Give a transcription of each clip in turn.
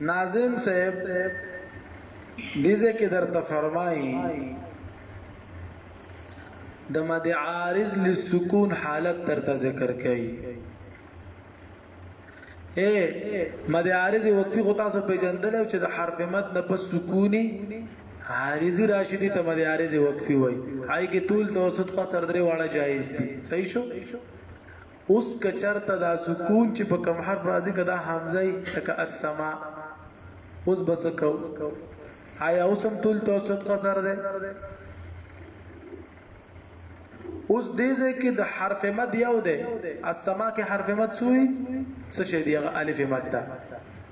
ناظم صاحب دیزه کې درته فرمایي د مد عارض لسکون حالت ترته ذکر کړي اے مد عارض وقفي خو تاسو پیژندل چې د حرف مد نه پس سکوني عارضی راشدی ته مد عارض وقفي وای آی کې طول توسط قصر درې واړه جایز دي صحیح شو اوس که چرته دا سکون چې په کوم حرف راځي که دا همزه وي لکه السماء اوس به څه کوو آیا اوس هم تول توسط قصر دی اوس دې ځای کې د حرف مد یو دی السما کې حرف مد سوی څه شي دی هغه الف مد ده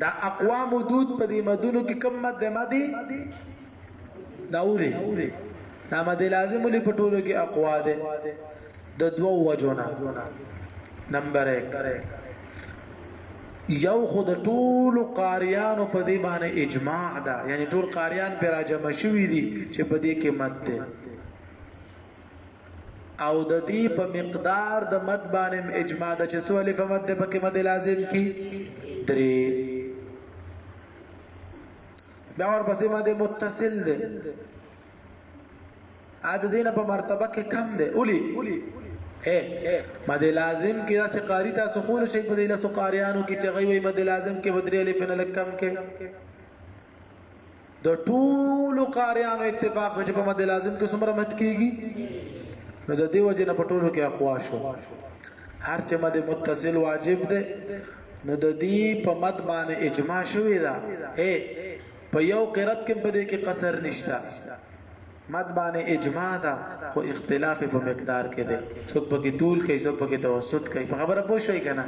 دا اقوام دود په دې مدونو کې کوم مد مدي دا اوري دا مد لازم لري په ټولو کې اقوا ده د دوو وجونه نمبر 1 یو خود ټول قاریانو په دې باندې اجماع ده یعنی ټول قاریان پر راجم شوی دي چې په دې کې مد ده او د دې په مقدار د مد باندې اجماع د چې څو الف مد د پکې مد لازم کی درې بیا ورپسې مد متصل دی عاد دینه په مرتبه کې کم دی اولی اے مد لازم کې داسې قاری تاسو خول شي په دې لاسو قاریانو کې چې غوي مد لازم کې بدري الف نه لکم کې د ټولو قاریانو اتفاق دی چې په مد لازم کې څومره مد کیږي نو د دې وجه نه په ټولو کې اقوا شو هر چې مد متصل واجب دی نو د دې په مد باندې اجماع شوې ده اے په یو قرت کې په دې کې قصر نشتا مد باندې اجماع ده خو اختلاف په مقدار کې دی څوک په کې طول کوي څوک په کې توسط کوي په خبره پوه شئ کنه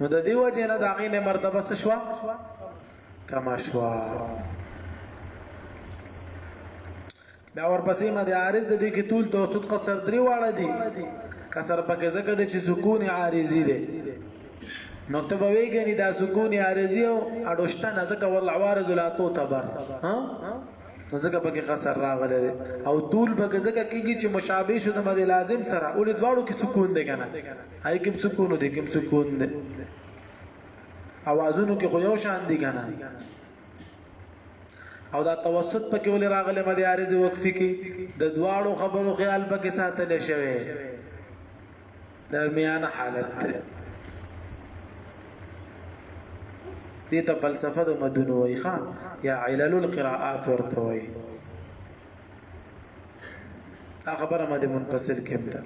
نو د دې وجه نه د هغې نه مرتبه څه شوه کمه شوه بیا ورپسې مد عارض د دې کې طول توسط قصر درې واړه دي کسر پکې ځکه د چې سکون عارضي دی نو ته به ویګنی دا سکون عارضي او اډوشته نه ځکه ول عوارض لا تو تبر ها ځکه پکې قصر راغلی دی او طول پکې ځکه کېږي چې مشابه شو د مد لازم سره ولې دواړو کې سکون دی کنه اي کوم سکون دی کوم سکون دی اوازونو کې خو یو شان دي کنه او دا توسط پکې ولې راغله مده عارض وقفي کې د دواړو خبرو خیال پکې ساتل شوی درمیانه حالت ده دې ته فلسفه د مدونو وای ښا یا علل القراءات ورته وای دا خبره مده منفصل کې ده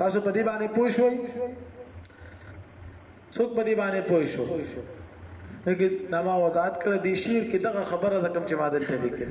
تاسو په دې باندې پوه شئ څوک په دې باندې پوه شو لکه نما وضاحت کړ دي شعر کې دغه خبره د کم چې مادل ته لیکل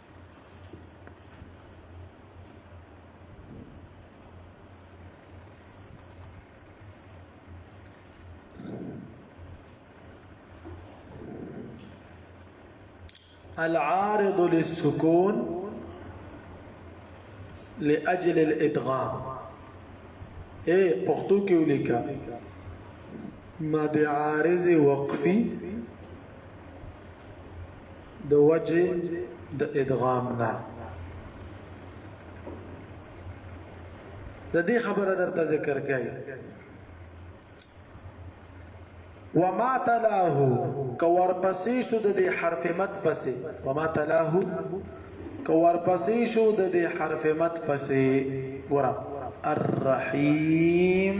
العارض للسكون لأجل الإدغام إيه بختو كيوليكا مد عارض وقفي د وجه د ادغام نه د دې خبره درته ذکر کړي وما تلاه کور پسې شو د دې حرف مت پسې وما تلاه کور پسې شو د دې حرف مت پسې ګورم الرحیم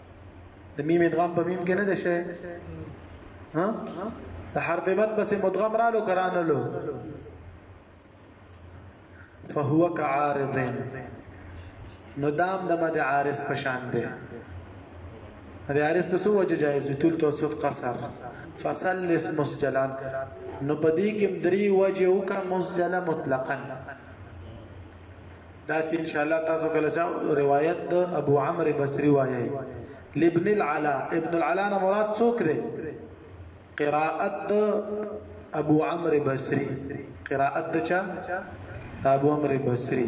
د میم ادغام په میم کې نه ده شي ها د حرف مد پسې مدغم رالو کرانلو فهو كعارض نو دام د مد عارض په شان دی د عارض په سو وجه جایز وي تول توسط قصر فسلس مسجلا نو په دې کې درې وجه وکا مسجلا مطلقا دا چې ان شاء الله تاسو کله چا روایت د ابو عمرو بصری وایي لابن العلا ابن العلا نه مراد څوک دی قراءت ابو عمرو بصری قراءت چا ابو عمرو بصری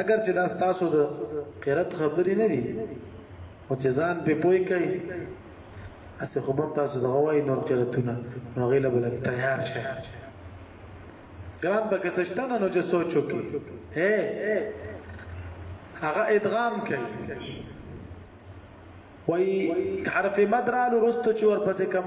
اگر چې دا تاسو د قرت خبرې نه دي او چې ځان په پوي کوي اسه خو به تاسو د غوي نور قرتونه نو غیله بل تیار شه ګران پکې سشتنه نو چې سوچو کې هه هغه ادغام کوي وای حرف مد رالو رستو چې ورپسې کم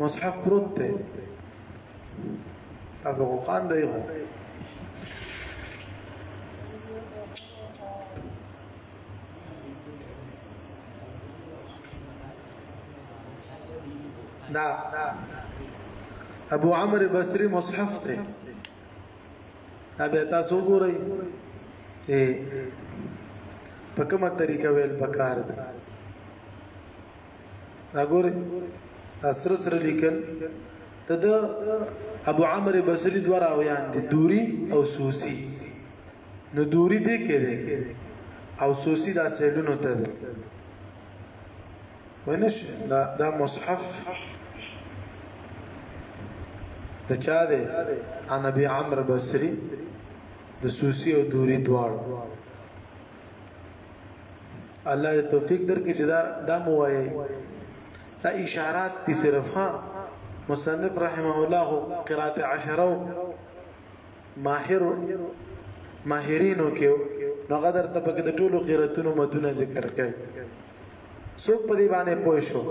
مصحف پروت دی تاسو خو خان دی خو دا ابو عمرو بصري مصحف ته ابي تاسو ګورئ چې په کومه طریقه ویل پکار دی دا ګوره دا سره سره لیکل ته د ابو عمر بصری دوه راویان دي دوری او سوسی نو دوری دې کې ده او سوسی دا سیلونو ته ده ونش دا دا مصحف د چا ده ان ابي عمرو بصري د سوسی او دوری دواړو الله دې توفیق درکړي چې دا دا مو وایي دا اشارات دي صرف ها مصنف رحمه الله قرات عشره ماهر ماهرینو کې نو غدر ته پکې د ټولو قراتونو مدونه ذکر کړي څوک په دې باندې پوه شو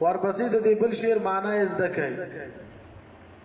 ورپسې د دې بل شعر معنی زده کړي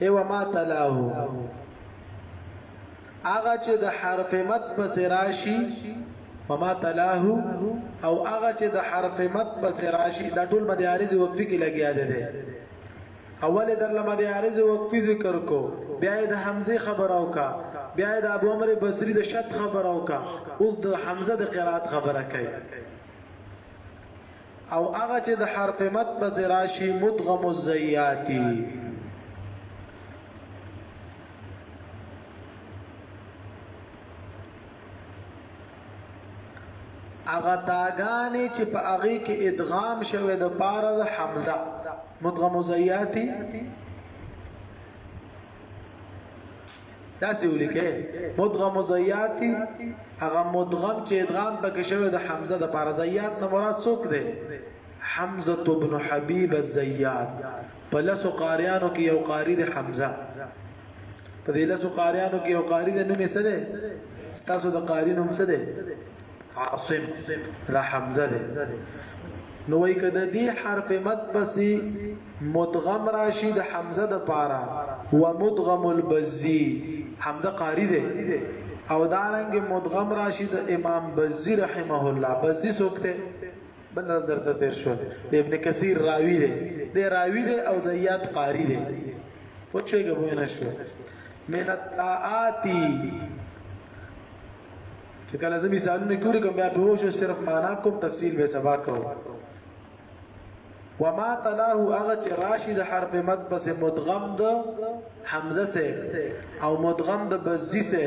ای و ما تلاه هغه چې د حرف مد پس راشي و ما تلاه او هغه چې د حرف مد پس راشي دا ټول مد عارض وقفي کې لګیا دی دی اول در لمه د عارض وقفي ذکر کو بیا د حمزه خبر او کا بیا د ابو عمر بصری د شت خبر او کا اوس د حمزه د قرات خبره کوي او هغه چې د حرف مد په ځای راشي مدغم الزیاتي هغه تاګانې چې په هغه کې ادغام شوه د پاره د حمزه مدغم زیاتی داسې ولیکه مدغم زیاتی هغه مدغم چې ادغام پکې شوی د حمزه د پاره زیات نه مراد څوک دی حمزه ابن حبیب الزیات په لاسو قاریانو کې یو قاری دی حمزه په دې لاسو قاریانو کې یو قاری دی نوم یې څه دی ستاسو د قاری نوم څه دی عاصم دا حمزه ده نو وای کده دی حرف مد پسې مدغم راشي د حمزه د پارا ومدغم البزي حمزه قاری ده او دارنګ مدغم راشي د امام بزي رحمه الله بزي سوکته بل راز درته تیر شو ابن کثیر راوی ده دی راوی ده او زیات قاری ده پوښیږي به نه شو من الطاعاتی چې کله زه مثالونه کې ولیکم بیا په وښه صرف معنا کوم تفصیل به سبا کوم وما تلاه هغه چې راشي د حرف مد پس مدغم د حمزه سه او مدغم د بزی سه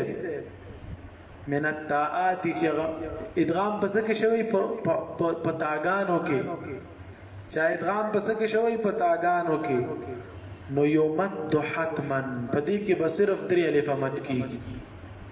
من التاءات چې ادغام پس کې شوی په تاګانو کې چې ادغام پس کې شوی په تاګانو کې نو یومد حتما په دې کې به صرف درې الف مد کیږي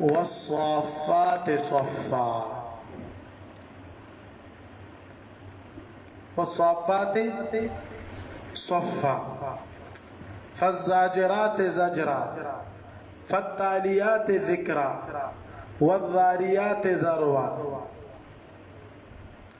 والصافات صفا والصافات صفا فالزاجرات زجرا فالتاليات ذكرا والذاريات ذروا